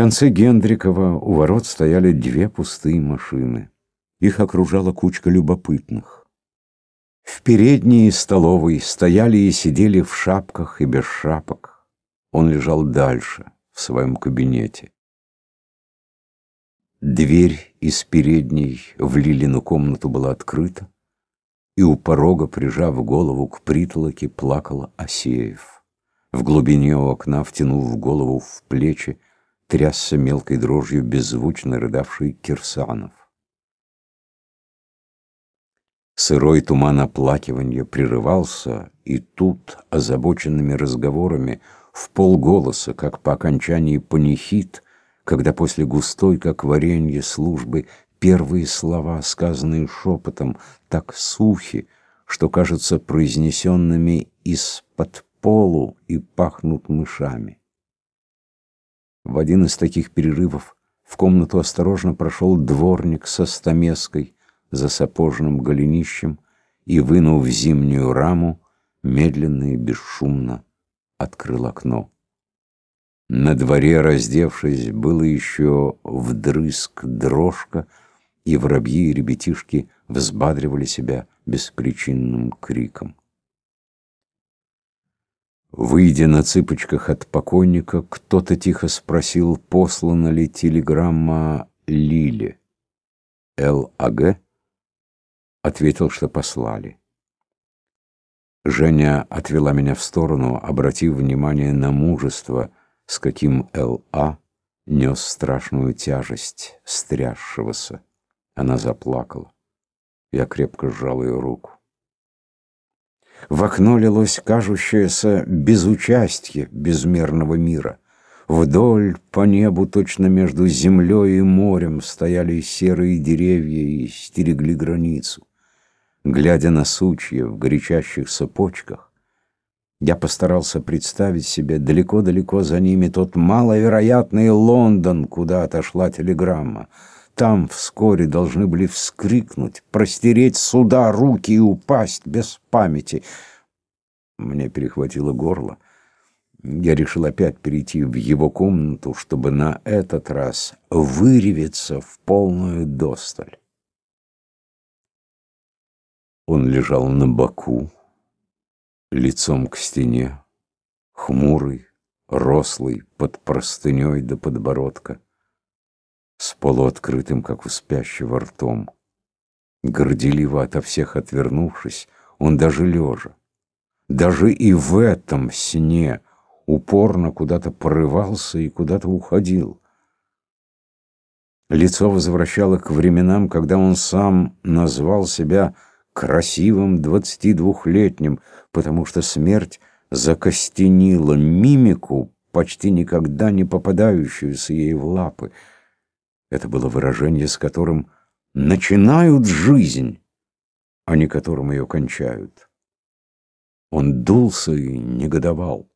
конце Гендрикова у ворот стояли две пустые машины. Их окружала кучка любопытных. В передней столовой стояли и сидели в шапках и без шапок. Он лежал дальше, в своем кабинете. Дверь из передней в Лилину комнату была открыта, и у порога, прижав голову к притолоке, плакал Осеев. В глубине окна, втянув голову в плечи, трясся мелкой дрожью беззвучно рыдавший Кирсанов. Сырой туман оплакивания прерывался, и тут, озабоченными разговорами, в полголоса, как по окончании панихид, когда после густой, как варенье, службы первые слова, сказанные шепотом, так сухи, что кажутся произнесенными из-под полу и пахнут мышами. В один из таких перерывов в комнату осторожно прошел дворник со стамеской за сапожным голенищем и, вынув зимнюю раму, медленно и бесшумно открыл окно. На дворе, раздевшись, было еще вдрызг дрожка, и воробьи и ребятишки взбадривали себя беспричинным криком. Выйдя на цыпочках от покойника, кто-то тихо спросил, послана ли телеграмма Лиле. Л.А.Г. ответил, что послали. Женя отвела меня в сторону, обратив внимание на мужество, с каким Л.А. нес страшную тяжесть стрясшегося. Она заплакала. Я крепко сжал ее руку. В окно лилось кажущееся безучастье безмерного мира. Вдоль по небу, точно между землей и морем, стояли серые деревья и стерегли границу. Глядя на сучья в горячащихся почках, я постарался представить себе далеко-далеко за ними тот маловероятный Лондон, куда отошла телеграмма — там вскоре должны были вскрикнуть, простереть суда руки и упасть без памяти. Мне перехватило горло. Я решил опять перейти в его комнату, чтобы на этот раз выревиться в полную досталь. Он лежал на боку, лицом к стене, хмурый, рослый, под простыней до подбородка с полуоткрытым, как у спящего, ртом. Горделиво ото всех отвернувшись, он даже лежа, даже и в этом сне упорно куда-то порывался и куда-то уходил. Лицо возвращало к временам, когда он сам назвал себя красивым двадцатидвухлетним, потому что смерть закостенила мимику, почти никогда не попадающуюся ей в лапы. Это было выражение, с которым начинают жизнь, а не которым ее кончают. Он дулся и негодовал.